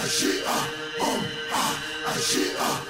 Turn out she, rhythm.